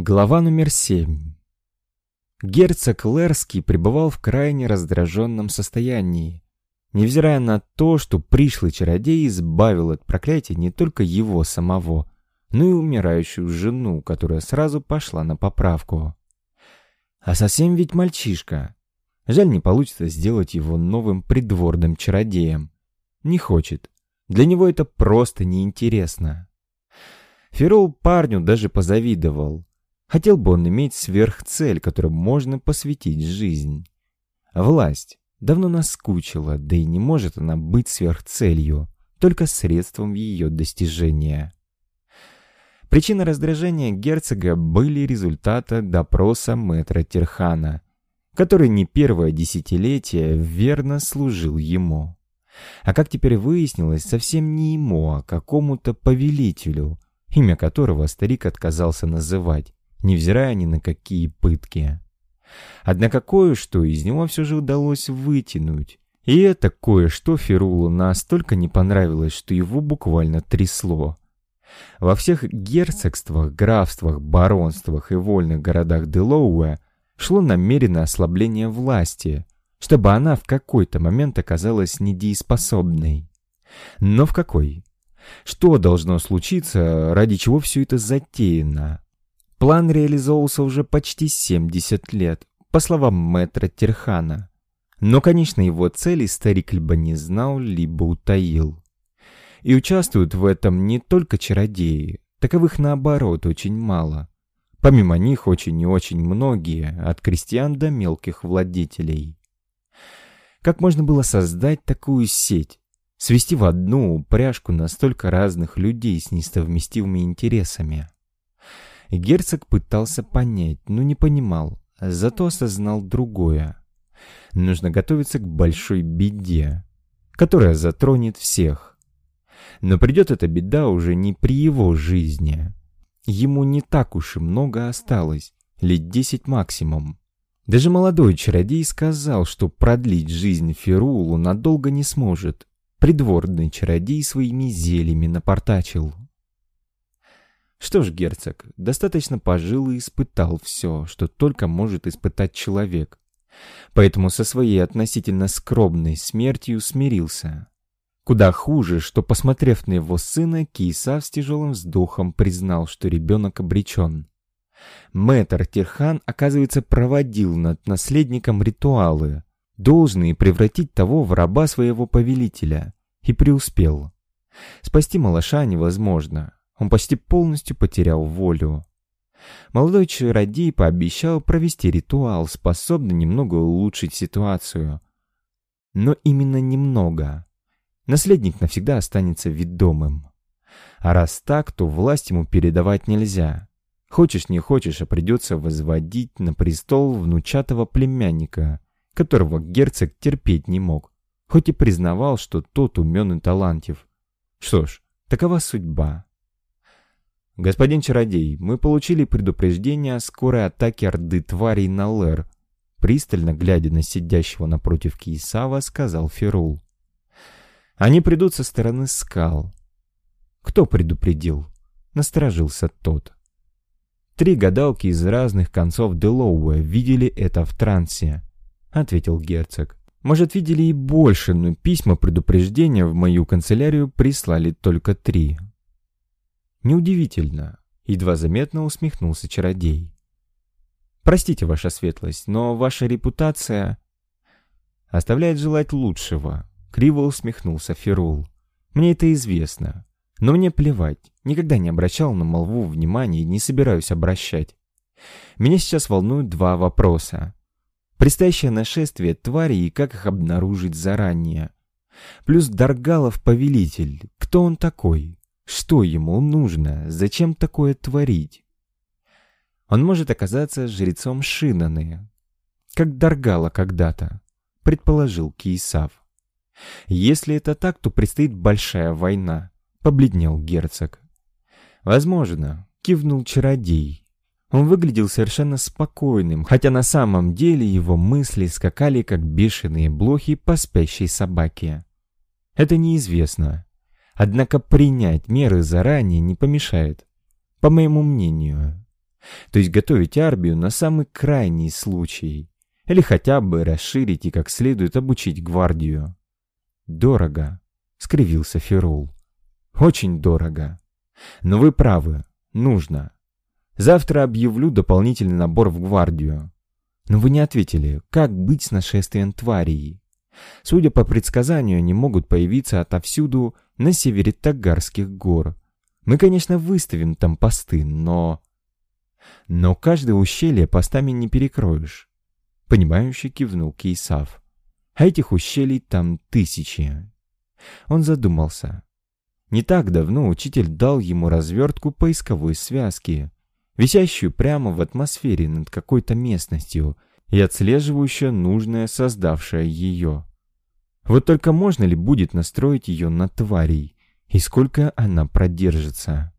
Глава номер семь. Герцог Лерский пребывал в крайне раздраженном состоянии, невзирая на то, что пришлый чародей избавил от проклятия не только его самого, но и умирающую жену, которая сразу пошла на поправку. А совсем ведь мальчишка. Жаль, не получится сделать его новым придворным чародеем. Не хочет. Для него это просто неинтересно. Ферол парню даже позавидовал. Хотел бы он иметь сверхцель, которой можно посвятить жизнь. Власть давно наскучила, да и не может она быть сверхцелью, только средством ее достижения. Причины раздражения герцога были результата допроса мэтра Терхана, который не первое десятилетие верно служил ему. А как теперь выяснилось, совсем не ему, а какому-то повелителю, имя которого старик отказался называть, невзирая ни на какие пытки. Однако кое-что из него все же удалось вытянуть. И это кое-что Ферулу настолько не понравилось, что его буквально трясло. Во всех герцогствах, графствах, баронствах и вольных городах Делоуэ шло намеренное ослабление власти, чтобы она в какой-то момент оказалась недееспособной. Но в какой? Что должно случиться, ради чего все это затеяно? План реализовывался уже почти 70 лет, по словам мэтра Терхана. Но, конечно, его цели старик либо не знал, либо утаил. И участвуют в этом не только чародеи, таковых наоборот очень мало. Помимо них очень и очень многие, от крестьян до мелких владетелей. Как можно было создать такую сеть? Свести в одну упряжку настолько разных людей с несовместимыми интересами? Герцог пытался понять, но не понимал, зато осознал другое. Нужно готовиться к большой беде, которая затронет всех. Но придет эта беда уже не при его жизни. Ему не так уж и много осталось, лет десять максимум. Даже молодой чародей сказал, что продлить жизнь Ферулу надолго не сможет. Придворный чародей своими зельями напортачил. Что ж, герцог, достаточно пожил и испытал все, что только может испытать человек. Поэтому со своей относительно скромной смертью смирился. Куда хуже, что, посмотрев на его сына, Киса с тяжелым вздохом признал, что ребенок обречен. Мэтр Тирхан, оказывается, проводил над наследником ритуалы, должные превратить того в раба своего повелителя, и преуспел. Спасти малыша невозможно, он почти полностью потерял волю. Молодой чародей пообещал провести ритуал, способный немного улучшить ситуацию. Но именно немного. Наследник навсегда останется ведомым. А раз так, то власть ему передавать нельзя. Хочешь не хочешь, а придется возводить на престол внучатого племянника, которого герцог терпеть не мог, хоть и признавал, что тот умен и талантлив. Что ж, такова судьба. «Господин чародей, мы получили предупреждение о скорой атаке орды тварей на Лэр», пристально глядя на сидящего напротив Киесава, сказал Ферул. «Они придут со стороны скал». «Кто предупредил?» — насторожился тот. «Три гадалки из разных концов Делоуэ видели это в трансе», — ответил герцог. «Может, видели и больше, но письма предупреждения в мою канцелярию прислали только три». Неудивительно, едва заметно усмехнулся чародей. Простите, ваша светлость, но ваша репутация оставляет желать лучшего, криво усмехнулся Ферул. Мне это известно, но мне плевать, никогда не обращал на молву внимания и не собираюсь обращать. Меня сейчас волнуют два вопроса. Предстоящее нашествие тварей и как их обнаружить заранее. Плюс Даргалов повелитель. Кто он такой? Что ему нужно? Зачем такое творить? Он может оказаться жрецом Шинаны, как Даргала когда-то, предположил Киесав. Если это так, то предстоит большая война, побледнел герцог. Возможно, кивнул чародей. Он выглядел совершенно спокойным, хотя на самом деле его мысли скакали, как бешеные блохи по спящей собаке. Это неизвестно. Однако принять меры заранее не помешает, по моему мнению. То есть готовить армию на самый крайний случай. Или хотя бы расширить и как следует обучить гвардию. Дорого, скривился Ферул. Очень дорого. Но вы правы, нужно. Завтра объявлю дополнительный набор в гвардию. Но вы не ответили, как быть с нашествием тварей? Судя по предсказанию, они могут появиться отовсюду на севере Тагарских гор. Мы, конечно, выставим там посты, но... Но каждое ущелье постами не перекроешь. Понимающе кивнул Кейсав. А этих ущелий там тысячи. Он задумался. Не так давно учитель дал ему развертку поисковой связки, висящую прямо в атмосфере над какой-то местностью и отслеживающая нужное, создавшее ее. Вот только можно ли будет настроить ее на тварей, и сколько она продержится?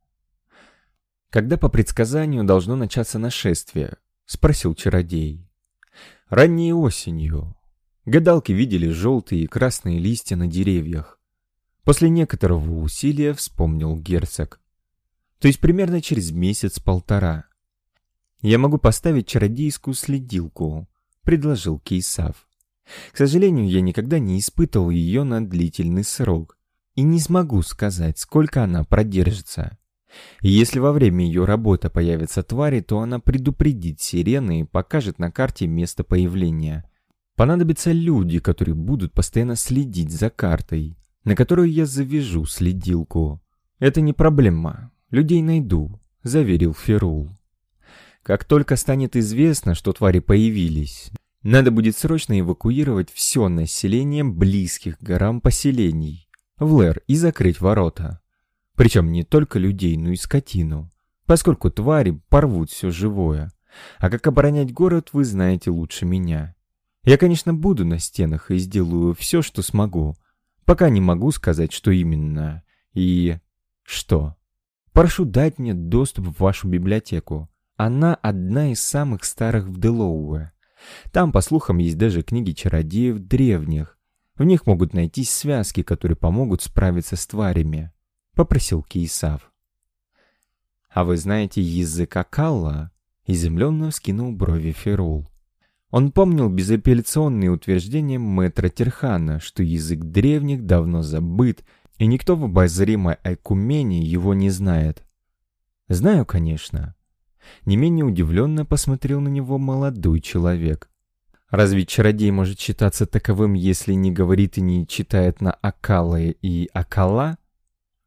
«Когда по предсказанию должно начаться нашествие?» — спросил чародей. «Ранней осенью. Гадалки видели желтые и красные листья на деревьях. После некоторого усилия вспомнил герцог. То есть примерно через месяц-полтора. «Я могу поставить чародейскую следилку», — предложил Кейсав. К сожалению, я никогда не испытывал ее на длительный срок и не смогу сказать, сколько она продержится. если во время ее работы появятся твари, то она предупредит сирены и покажет на карте место появления. Понадобятся люди, которые будут постоянно следить за картой, на которую я завяжу следилку. Это не проблема, людей найду, заверил Ферул. Как только станет известно, что твари появились, надо будет срочно эвакуировать все население близких к горам поселений в Лэр и закрыть ворота. Причем не только людей, но и скотину, поскольку твари порвут все живое. А как оборонять город, вы знаете лучше меня. Я, конечно, буду на стенах и сделаю все, что смогу. Пока не могу сказать, что именно. И... что? Прошу дать мне доступ в вашу библиотеку. Она одна из самых старых в Делоуэ. Там, по слухам, есть даже книги чародеев древних. В них могут найтись связки, которые помогут справиться с тварями», — попросил Кейсав. «А вы знаете язык Акалла?» — изумленно вскинул брови Ферул. Он помнил безапелляционные утверждения мэтра Терхана, что язык древних давно забыт, и никто в обозримой Айкумене его не знает. «Знаю, конечно», не менее удивленно посмотрел на него молодой человек. Разве чародей может считаться таковым, если не говорит и не читает на Акалае и Акала?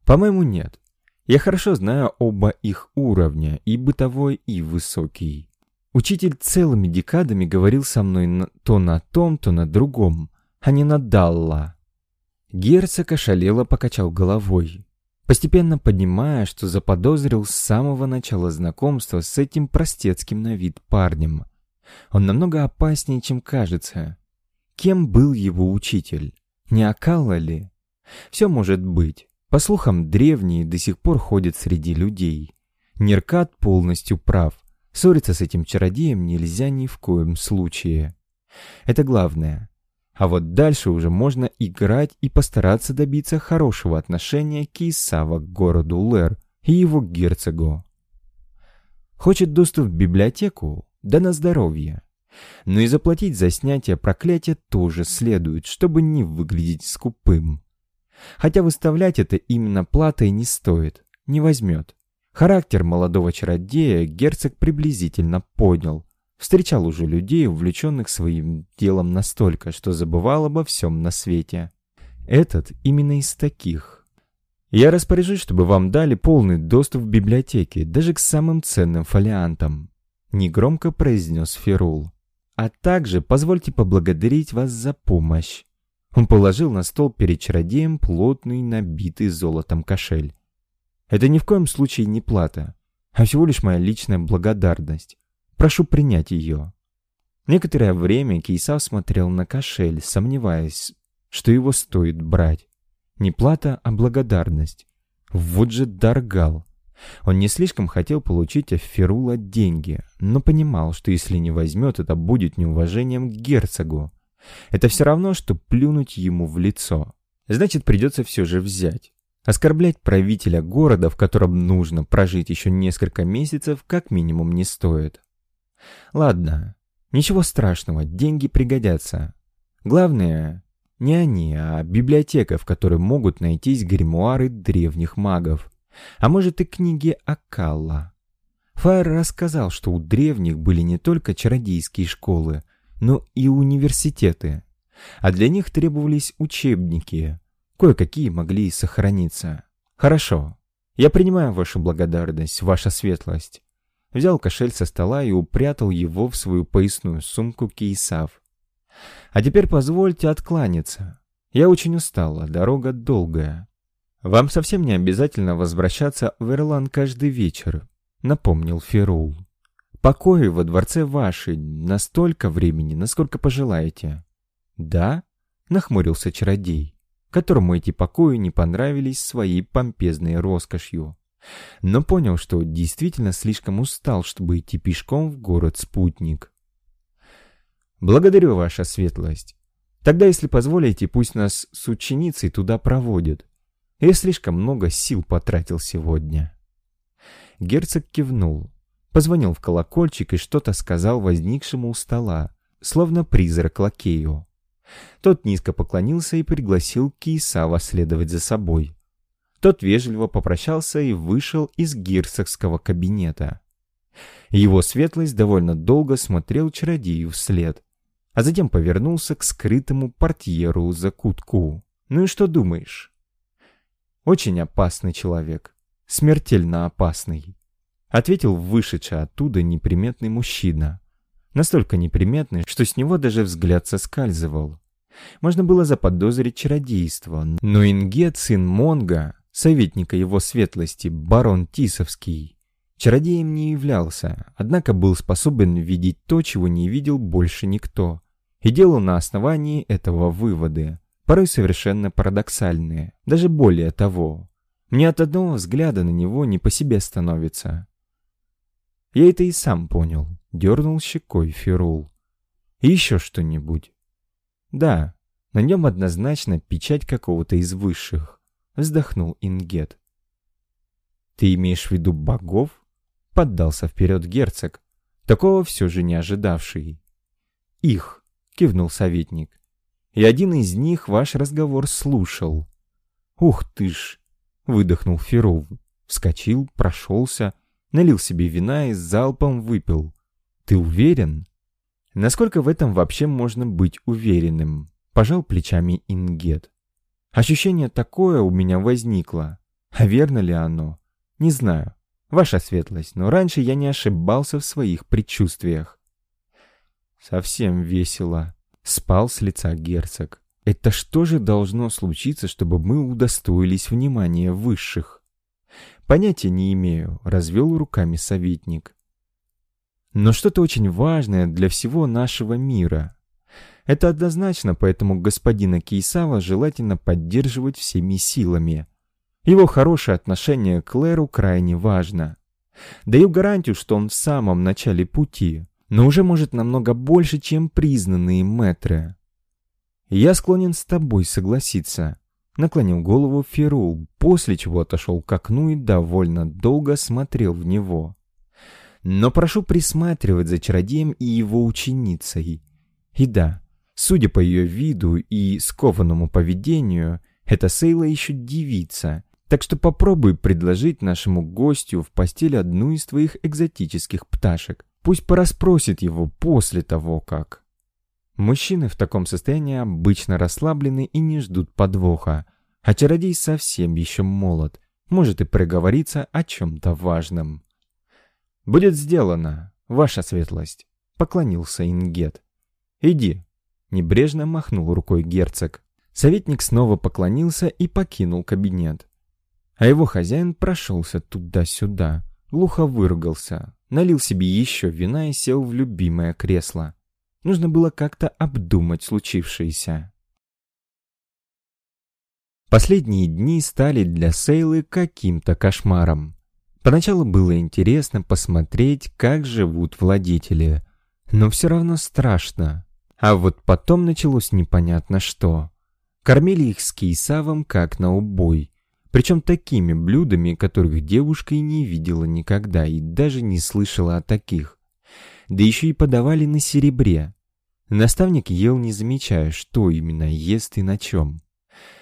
По-моему, нет. Я хорошо знаю оба их уровня, и бытовой, и высокий. Учитель целыми декадами говорил со мной то на том, то на другом, а не на Далла. Герцог ошалело покачал головой постепенно понимая, что заподозрил с самого начала знакомства с этим простецким на вид парнем. Он намного опаснее, чем кажется. Кем был его учитель? Не Акалла ли? Все может быть. По слухам, древние до сих пор ходят среди людей. Неркат полностью прав. Ссориться с этим чародеем нельзя ни в коем случае. Это главное. А вот дальше уже можно играть и постараться добиться хорошего отношения Кейсава к городу Лэр и его герцогу. Хочет доступ в библиотеку? Да на здоровье. Но и заплатить за снятие проклятия тоже следует, чтобы не выглядеть скупым. Хотя выставлять это именно платой не стоит, не возьмет. Характер молодого чародея герцог приблизительно понял, Встречал уже людей, увлеченных своим делом настолько, что забывал обо всем на свете. Этот именно из таких. Я распоряжусь, чтобы вам дали полный доступ в библиотеке, даже к самым ценным фолиантам. Негромко произнес Ферул. А также позвольте поблагодарить вас за помощь. Он положил на стол перед чародеем плотный, набитый золотом кошель. Это ни в коем случае не плата, а всего лишь моя личная благодарность. Прошу принять ее». Некоторое время Кейсав смотрел на кошель, сомневаясь, что его стоит брать. Не плата, а благодарность. Вот же Даргал. Он не слишком хотел получить от Ферула деньги, но понимал, что если не возьмет, это будет неуважением к герцогу. Это все равно, что плюнуть ему в лицо. Значит, придется все же взять. Оскорблять правителя города, в котором нужно прожить еще несколько месяцев, как минимум не стоит. Ладно, ничего страшного, деньги пригодятся. Главное, не они, а библиотека, в которой могут найтись гримуары древних магов. А может и книги Акалла. Фаер рассказал, что у древних были не только чародейские школы, но и университеты. А для них требовались учебники. Кое-какие могли сохраниться. Хорошо. Я принимаю вашу благодарность, ваша светлость. Взял кошель со стола и упрятал его в свою поясную сумку Кейсав. А теперь позвольте откланяться. Я очень устала, дорога долгая. Вам совсем не обязательно возвращаться в Эрлан каждый вечер, напомнил Ферул. Покои во дворце ваши настолько времени, насколько пожелаете. Да? Нахмурился чародей, которому эти покои не понравились своей помпезной роскошью. Но понял, что действительно слишком устал, чтобы идти пешком в город-спутник. «Благодарю, ваша светлость. Тогда, если позволите, пусть нас с ученицей туда проводят. Я слишком много сил потратил сегодня». Герцог кивнул, позвонил в колокольчик и что-то сказал возникшему у стола, словно призрак лакею. Тот низко поклонился и пригласил Киесава следовать за собой. Тот вежливо попрощался и вышел из герцогского кабинета. Его светлость довольно долго смотрел чародею вслед, а затем повернулся к скрытому портьеру за кутку. «Ну и что думаешь?» «Очень опасный человек. Смертельно опасный», — ответил вышедший оттуда неприметный мужчина. Настолько неприметный, что с него даже взгляд соскальзывал. Можно было заподозрить чародейство, но Ингет, сын Монга, советника его светлости, барон Тисовский, Чародеем не являлся, однако был способен видеть то, чего не видел больше никто, и делал на основании этого выводы, порой совершенно парадоксальные, даже более того. Мне от одного взгляда на него не по себе становится. Я это и сам понял, дернул щекой Ферул. И еще что-нибудь. Да, на нем однозначно печать какого-то из высших, вздохнул Ингет. Ты имеешь в виду богов? Поддался вперед герцог, такого все же не ожидавший. «Их», — кивнул советник, — «и один из них ваш разговор слушал». «Ух ты ж!» — выдохнул Ферул, вскочил, прошелся, налил себе вина и залпом выпил. «Ты уверен?» «Насколько в этом вообще можно быть уверенным?» — пожал плечами Ингет. «Ощущение такое у меня возникло. А верно ли оно? Не знаю. Ваша светлость, но раньше я не ошибался в своих предчувствиях. Совсем весело. Спал с лица герцог. Это что же должно случиться, чтобы мы удостоились внимания высших? Понятия не имею, развел руками советник. Но что-то очень важное для всего нашего мира. Это однозначно, поэтому господина Кейсава желательно поддерживать всеми силами. Его хорошее отношение к Леру крайне важно. Даю гарантию, что он в самом начале пути, но уже может намного больше, чем признанные мэтры. Я склонен с тобой согласиться. Наклонил голову Ферул, после чего отошел к окну и довольно долго смотрел в него. Но прошу присматривать за чародеем и его ученицей. И да, судя по ее виду и скованному поведению, эта Сейла еще девица, так что попробуй предложить нашему гостю в постель одну из твоих экзотических пташек. Пусть пораспросит его после того, как... Мужчины в таком состоянии обычно расслаблены и не ждут подвоха, а чародей совсем еще молод, может и проговориться о чем-то важном. «Будет сделано, ваша светлость», — поклонился Ингет. «Иди», — небрежно махнул рукой герцог. Советник снова поклонился и покинул кабинет. А его хозяин прошелся туда-сюда, глухо выругался, налил себе еще вина и сел в любимое кресло. Нужно было как-то обдумать случившееся. Последние дни стали для Сейлы каким-то кошмаром. Поначалу было интересно посмотреть, как живут владетели, но все равно страшно. А вот потом началось непонятно что. Кормили их с Кейсавом как на убой, Причем такими блюдами, которых девушка и не видела никогда, и даже не слышала о таких. Да еще и подавали на серебре. Наставник ел, не замечая, что именно ест и на чем.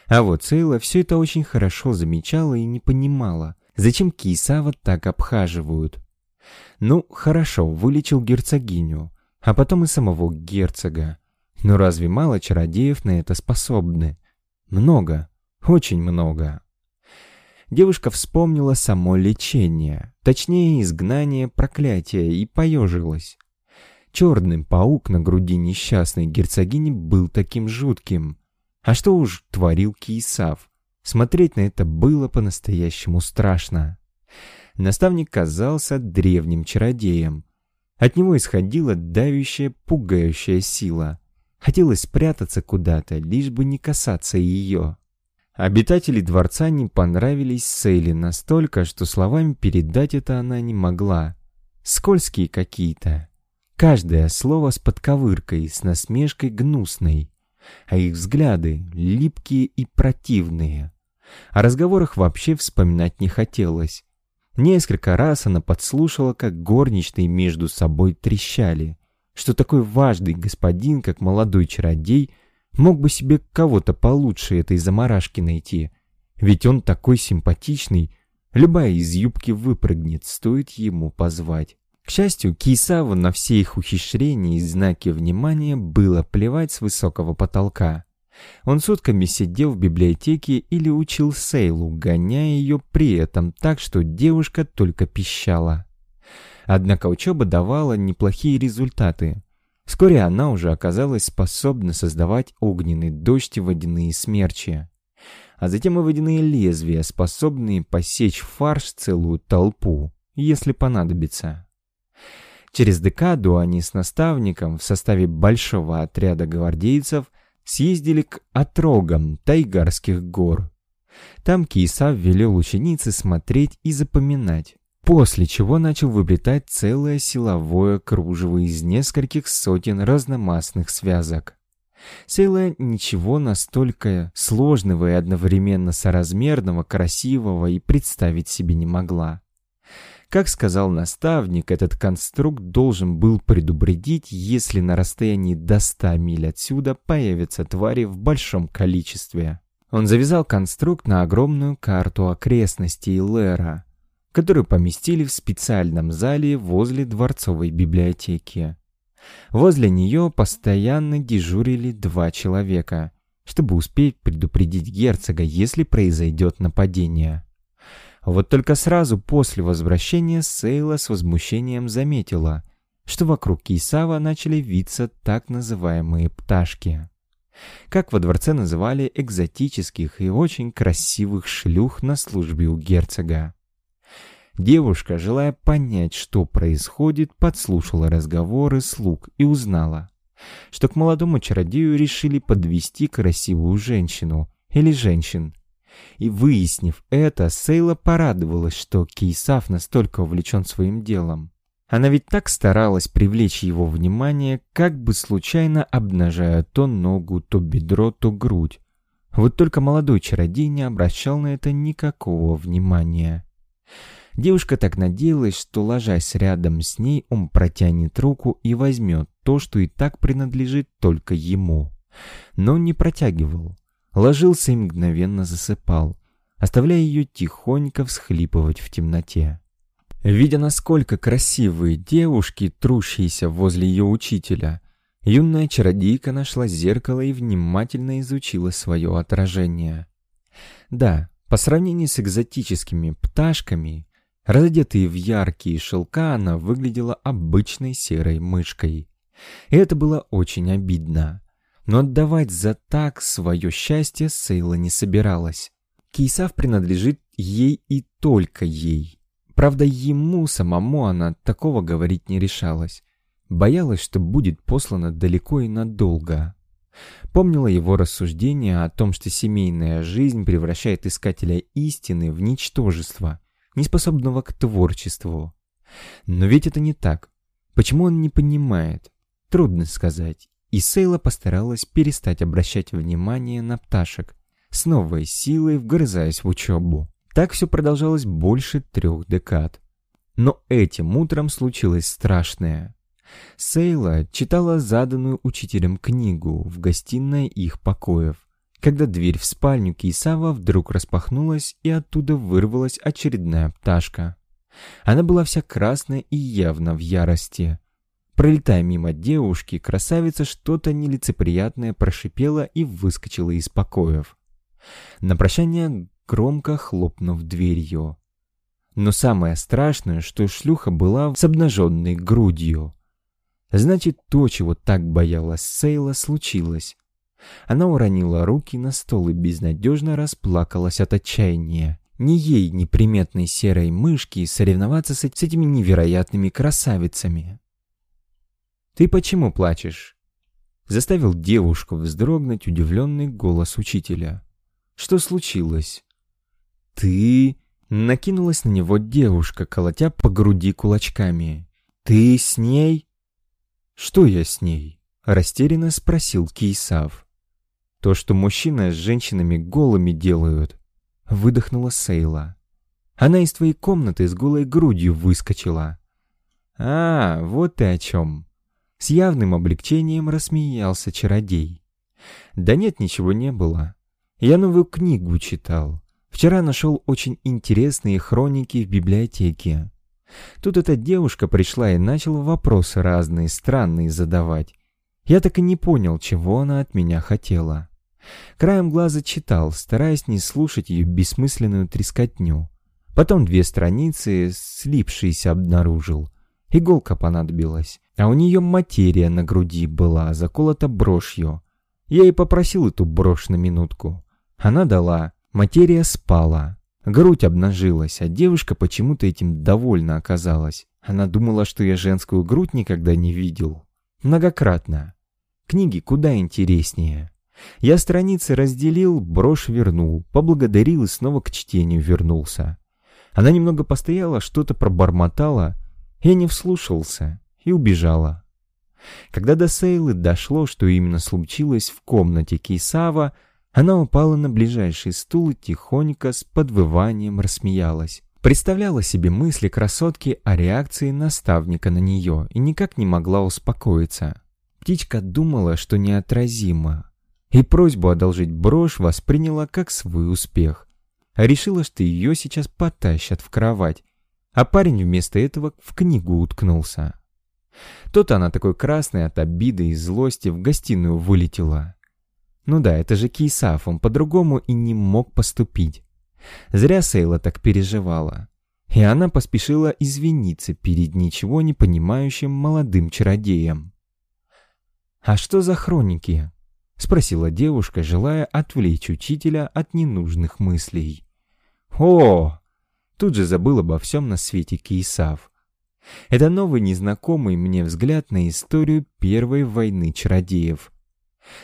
А вот Сейла все это очень хорошо замечала и не понимала, зачем Кисава так обхаживают. Ну, хорошо, вылечил герцогиню, а потом и самого герцога. Но разве мало чародеев на это способны? Много, очень много. Девушка вспомнила само лечение, точнее изгнание проклятия, и поежилась. Черный паук на груди несчастной герцогини был таким жутким. А что уж творил Киесав? Смотреть на это было по-настоящему страшно. Наставник казался древним чародеем. От него исходила давящая, пугающая сила. Хотелось спрятаться куда-то, лишь бы не касаться ее. Обитатели дворца не понравились Сейли настолько, что словами передать это она не могла. Скользкие какие-то. Каждое слово с подковыркой, с насмешкой гнусной. А их взгляды липкие и противные. О разговорах вообще вспоминать не хотелось. Несколько раз она подслушала, как горничные между собой трещали, что такой важный господин, как молодой чародей, мог бы себе кого-то получше этой заморашки найти. Ведь он такой симпатичный, любая из юбки выпрыгнет, стоит ему позвать. К счастью, Кейсаву на все их ухищрения и знаки внимания было плевать с высокого потолка. Он сутками сидел в библиотеке или учил Сейлу, гоняя ее при этом так, что девушка только пищала. Однако учеба давала неплохие результаты. Вскоре она уже оказалась способна создавать огненный дождь и водяные смерчи. А затем и водяные лезвия, способные посечь фарш целую толпу, если понадобится. Через декаду они с наставником в составе большого отряда гвардейцев съездили к отрогам Тайгарских гор. Там Киесав велел ученице смотреть и запоминать, после чего начал выплетать целое силовое кружево из нескольких сотен разномастных связок. Сейла ничего настолько сложного и одновременно соразмерного, красивого и представить себе не могла. Как сказал наставник, этот конструкт должен был предупредить, если на расстоянии до 100 миль отсюда появятся твари в большом количестве. Он завязал конструкт на огромную карту окрестностей Лера, которую поместили в специальном зале возле дворцовой библиотеки. Возле нее постоянно дежурили два человека, чтобы успеть предупредить герцога, если произойдет нападение. Вот только сразу после возвращения Сейла с возмущением заметила, что вокруг Кейсава начали виться так называемые пташки. Как во дворце называли экзотических и очень красивых шлюх на службе у герцога. Девушка, желая понять, что происходит, подслушала разговоры слуг и узнала, что к молодому чародею решили подвести красивую женщину или женщин, и выяснив это, Сейла порадовалась, что Кейсав настолько увлечен своим делом. Она ведь так старалась привлечь его внимание, как бы случайно обнажая то ногу, то бедро, то грудь. Вот только молодой чародей не обращал на это никакого внимания. Девушка так надеялась, что, ложась рядом с ней, он протянет руку и возьмет то, что и так принадлежит только ему. Но не протягивал ложился и мгновенно засыпал, оставляя ее тихонько всхлипывать в темноте. Видя, насколько красивые девушки, трущиеся возле ее учителя, юная чародейка нашла зеркало и внимательно изучила свое отражение. Да, по сравнению с экзотическими пташками, разодетые в яркие шелка, она выглядела обычной серой мышкой. И это было очень обидно. Но отдавать за так свое счастье Сейла не собиралась. Кейсав принадлежит ей и только ей. Правда, ему самому она такого говорить не решалась. Боялась, что будет послана далеко и надолго. Помнила его рассуждения о том, что семейная жизнь превращает искателя истины в ничтожество, неспособного к творчеству. Но ведь это не так. Почему он не понимает? Трудно сказать и Сейла постаралась перестать обращать внимание на пташек, с новой силой вгрызаясь в учебу. Так все продолжалось больше трех декад. Но этим утром случилось страшное. Сейла читала заданную учителем книгу в гостиной их покоев, когда дверь в спальню Кейсава вдруг распахнулась и оттуда вырвалась очередная пташка. Она была вся красная и явно в ярости. Пролетая мимо девушки, красавица что-то нелицеприятное прошипела и выскочила из покоев. На прощание громко хлопнув дверью. Но самое страшное, что шлюха была с обнаженной грудью. Значит, то, чего так боялась Сейла, случилось. Она уронила руки на стол и безнадежно расплакалась от отчаяния. Ни ей, ни приметной серой мышки соревноваться с этими невероятными красавицами. «Ты почему плачешь?» Заставил девушку вздрогнуть удивленный голос учителя. «Что случилось?» «Ты...» Накинулась на него девушка, колотя по груди кулачками. «Ты с ней?» «Что я с ней?» Растерянно спросил Кейсав. «То, что мужчины с женщинами голыми делают», выдохнула Сейла. «Она из твоей комнаты с голой грудью выскочила». «А, вот ты о чем!» С явным облегчением рассмеялся чародей. «Да нет, ничего не было. Я новую книгу читал. Вчера нашел очень интересные хроники в библиотеке. Тут эта девушка пришла и начала вопросы разные, странные задавать. Я так и не понял, чего она от меня хотела. Краем глаза читал, стараясь не слушать ее бессмысленную трескотню. Потом две страницы, слипшиеся, обнаружил. Иголка понадобилась, а у нее материя на груди была заколота брошью. Я и попросил эту брошь на минутку. Она дала, Материя спала. Грудь обнажилась, а девушка почему-то этим довольна оказалась. Она думала, что я женскую грудь никогда не видел. Многократно. Книги куда интереснее. Я страницы разделил, брошь вернул, поблагодарил и снова к чтению вернулся. Она немного постояла, что-то пробормотала, я не вслушался и убежала. Когда до Сейлы дошло, что именно случилось в комнате Кейсава, она упала на ближайший стул и тихонько с подвыванием рассмеялась. Представляла себе мысли красотки о реакции наставника на нее и никак не могла успокоиться. Птичка думала, что неотразима, и просьбу одолжить брошь восприняла как свой успех. Решила, что ее сейчас потащат в кровать, а парень вместо этого в книгу уткнулся. Тот она такой красный от обиды и злости в гостиную вылетела. Ну да, это же Кейсаф, он по-другому и не мог поступить. Зря Сейла так переживала. И она поспешила извиниться перед ничего не понимающим молодым чародеем. «А что за хроники?» — спросила девушка, желая отвлечь учителя от ненужных мыслей. «О!» — тут же забыл обо всем на свете Кейсав. Это новый незнакомый мне взгляд на историю Первой войны чародеев —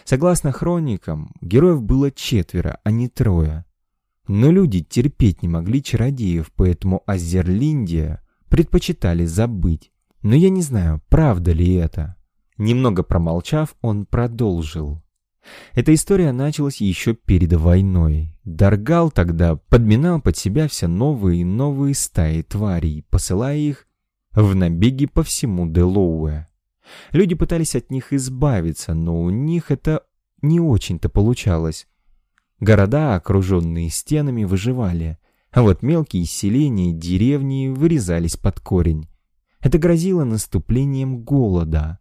Согласно хроникам, героев было четверо, а не трое. Но люди терпеть не могли чародеев, поэтому Азерлиндия предпочитали забыть. Но я не знаю, правда ли это. Немного промолчав, он продолжил. Эта история началась еще перед войной. Даргал тогда подминал под себя все новые и новые стаи тварей, посылая их в набеги по всему Делоуэ. Люди пытались от них избавиться, но у них это не очень-то получалось. Города, окруженные стенами, выживали, а вот мелкие селения и деревни вырезались под корень. Это грозило наступлением голода.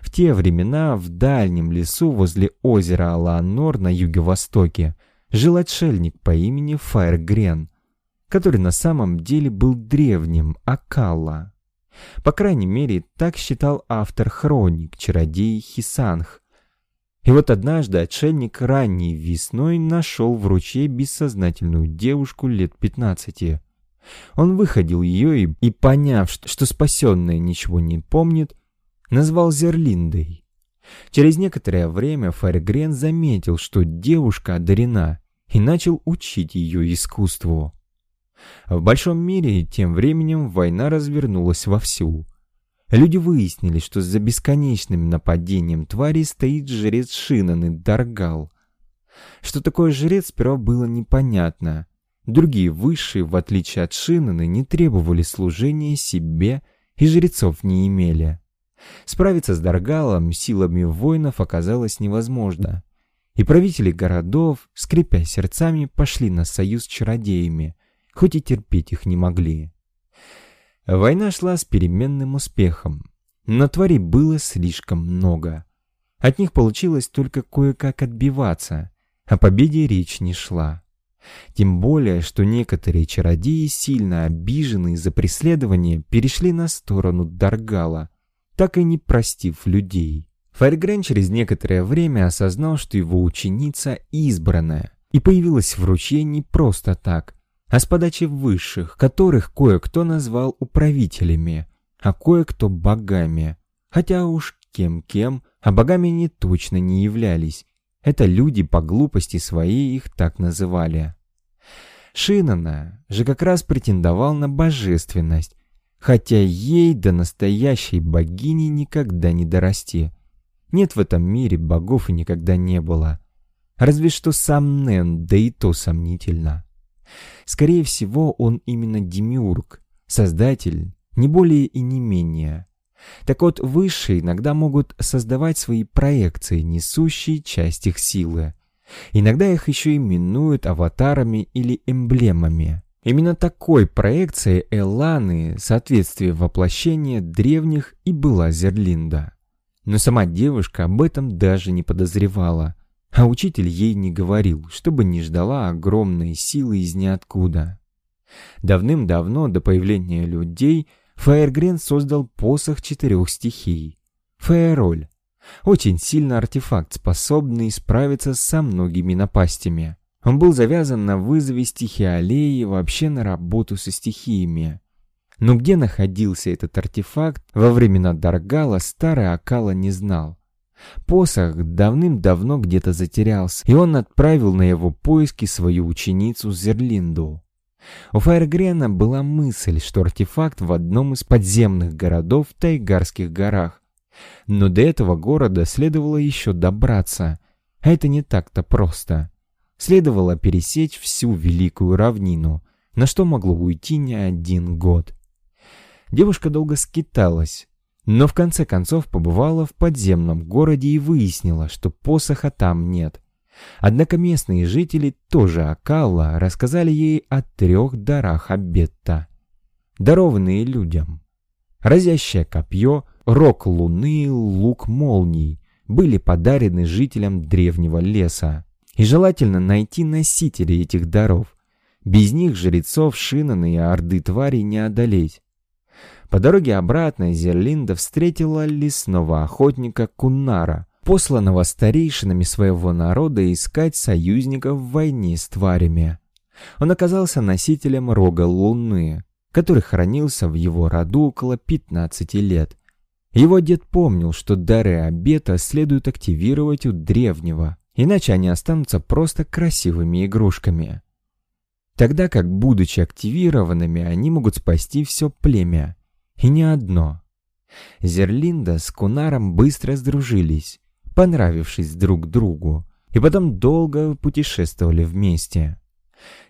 В те времена в дальнем лесу возле озера Алаанор на юго-востоке жил отшельник по имени Фаергрен, который на самом деле был древним Акалла. По крайней мере, так считал автор хроник, чародей Хисанх. И вот однажды отшельник ранней весной нашел в ручье бессознательную девушку лет пятнадцати. Он выходил ее и, и поняв, что, что спасенная ничего не помнит, назвал Зерлиндой. Через некоторое время Фаргрен заметил, что девушка одарена, и начал учить ее искусству. В большом мире тем временем война развернулась вовсю. Люди выяснили, что за бесконечным нападением тварей стоит жрец Шинан и Даргал. Что такое жрец, сперва было непонятно. Другие высшие, в отличие от Шинаны, не требовали служения себе и жрецов не имели. Справиться с Даргалом силами воинов оказалось невозможно. И правители городов, скрипя сердцами, пошли на союз с чародеями, хоть и терпеть их не могли. Война шла с переменным успехом, но тварей было слишком много. От них получилось только кое-как отбиваться, о победе речь не шла. Тем более, что некоторые чародеи, сильно обиженные за преследование, перешли на сторону Даргала, так и не простив людей. Файргрен через некоторое время осознал, что его ученица избранная, и появилась в ручье не просто так, а с подачи высших, которых кое-кто назвал управителями, а кое-кто богами. Хотя уж кем-кем, а богами они точно не являлись. Это люди по глупости своей их так называли. Шинана же как раз претендовал на божественность, хотя ей до настоящей богини никогда не дорасти. Нет в этом мире богов и никогда не было. Разве что сам Нен, да и то сомнительно. Скорее всего, он именно демиург, создатель, не более и не менее. Так вот, высшие иногда могут создавать свои проекции, несущие часть их силы. Иногда их еще именуют аватарами или эмблемами. Именно такой проекцией Эланы соответствие воплощения древних и была Зерлинда. Но сама девушка об этом даже не подозревала, а учитель ей не говорил, чтобы не ждала огромной силы из ниоткуда. Давным-давно, до появления людей, Фаергрен создал посох четырех стихий. Фаероль. Очень сильный артефакт, способный справиться со многими напастями. Он был завязан на вызове стихии аллеи и вообще на работу со стихиями. Но где находился этот артефакт, во времена Даргала старый Акала не знал. Посох давным-давно где-то затерялся, и он отправил на его поиски свою ученицу Зерлинду. У Фаергрена была мысль, что артефакт в одном из подземных городов в Тайгарских горах. Но до этого города следовало еще добраться, а это не так-то просто. Следовало пересечь всю Великую Равнину, на что могло уйти не один год. Девушка долго скиталась, но в конце концов побывала в подземном городе и выяснила, что посоха там нет. Однако местные жители тоже Акалла рассказали ей о трех дарах Абетта, дарованные людям. Разящее копье, рог луны, лук молний были подарены жителям древнего леса. И желательно найти носителей этих даров. Без них жрецов Шинана и Орды тварей не одолеть. По дороге обратно Зерлинда встретила лесного охотника Куннара, посланного старейшинами своего народа искать союзников в войне с тварями. Он оказался носителем рога Луны, который хранился в его роду около 15 лет. Его дед помнил, что дары обета следует активировать у древнего, иначе они останутся просто красивыми игрушками. Тогда как, будучи активированными, они могут спасти все племя. И не одно. Зерлинда с Кунаром быстро сдружились, понравившись друг другу, и потом долго путешествовали вместе.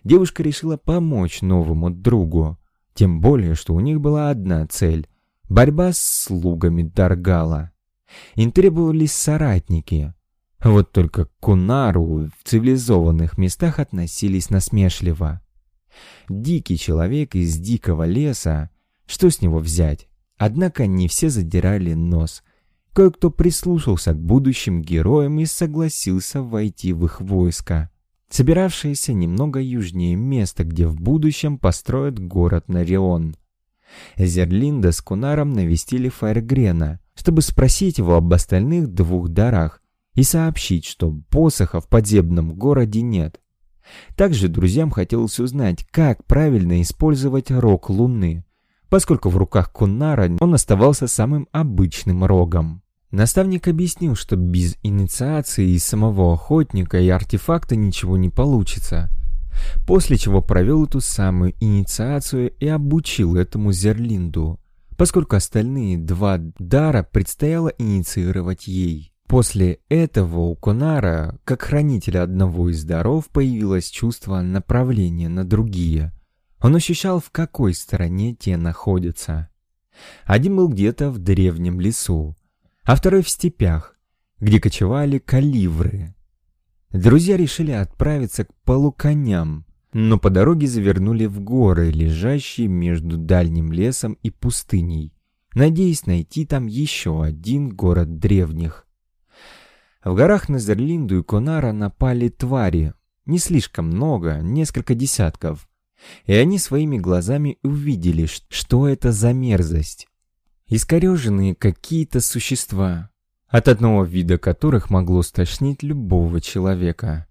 Девушка решила помочь новому другу, тем более, что у них была одна цель — борьба с слугами Даргала. Им требовались соратники. Вот только к Кунару в цивилизованных местах относились насмешливо. Дикий человек из дикого леса что с него взять? Однако не все задирали нос. Кое-кто прислушался к будущим героям и согласился войти в их войско. Собиравшееся немного южнее места, где в будущем построят город Нарион. Зерлинда с Кунаром навестили Фаергрена, чтобы спросить его об остальных двух дарах и сообщить, что посоха в подземном городе нет. Также друзьям хотелось узнать, как правильно использовать рог Луны, поскольку в руках Куннара он оставался самым обычным рогом. Наставник объяснил, что без инициации и самого охотника и артефакта ничего не получится, после чего провел эту самую инициацию и обучил этому Зерлинду, поскольку остальные два дара предстояло инициировать ей. После этого у Конара, как хранителя одного из даров, появилось чувство направления на другие. Он ощущал, в какой стороне те находятся. Один был где-то в древнем лесу, а второй в степях, где кочевали каливры. Друзья решили отправиться к полуконям, но по дороге завернули в горы, лежащие между дальним лесом и пустыней, надеясь найти там еще один город древних. В горах на Зерлинду и Конара напали твари, не слишком много, несколько десятков, и они своими глазами увидели, что это за мерзость. Искореженные какие-то существа, от одного вида которых могло стошнить любого человека.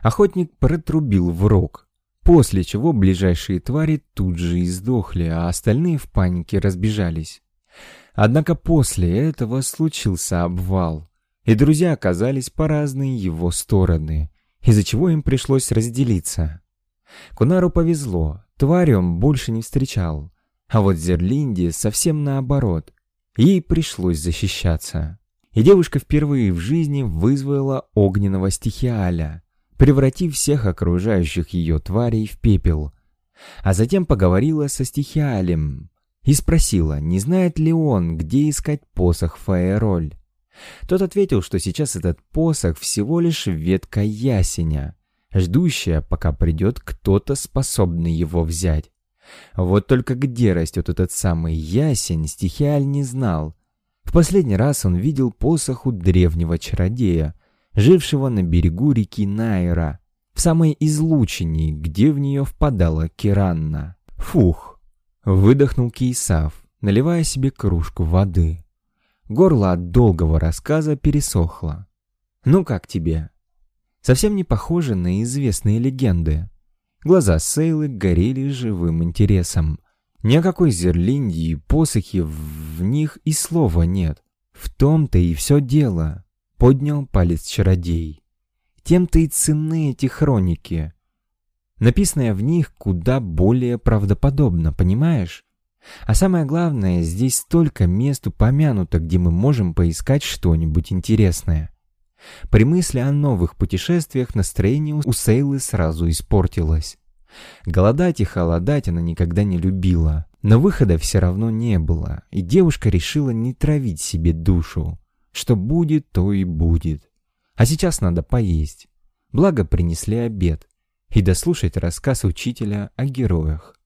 Охотник протрубил в рог, после чего ближайшие твари тут же издохли, а остальные в панике разбежались. Однако после этого случился обвал и друзья оказались по разные его стороны, из-за чего им пришлось разделиться. Кунару повезло, твари он больше не встречал, а вот Зерлинде совсем наоборот, ей пришлось защищаться. И девушка впервые в жизни вызвала огненного стихиаля, превратив всех окружающих ее тварей в пепел. А затем поговорила со стихиалем и спросила, не знает ли он, где искать посох Фаероль. Тот ответил, что сейчас этот посох всего лишь ветка ясеня, ждущая, пока придет кто-то, способный его взять. Вот только где растет этот самый ясень, стихиаль не знал. В последний раз он видел посох у древнего чародея, жившего на берегу реки Найра, в самой излучине, где в нее впадала Киранна. Фух! Выдохнул Кейсав, наливая себе кружку воды. Горло от долгого рассказа пересохло. «Ну как тебе?» Совсем не похоже на известные легенды. Глаза Сейлы горели живым интересом. Ни о какой зерлинде и посохе в них и слова нет. В том-то и все дело. Поднял палец чародей. Тем-то и ценны эти хроники. Написанное в них куда более правдоподобно, понимаешь? А самое главное, здесь столько мест упомянуто, где мы можем поискать что-нибудь интересное. При мысли о новых путешествиях настроение у Сейлы сразу испортилось. Голодать и холодать она никогда не любила, но выхода все равно не было, и девушка решила не травить себе душу. Что будет, то и будет. А сейчас надо поесть. Благо принесли обед и дослушать рассказ учителя о героях.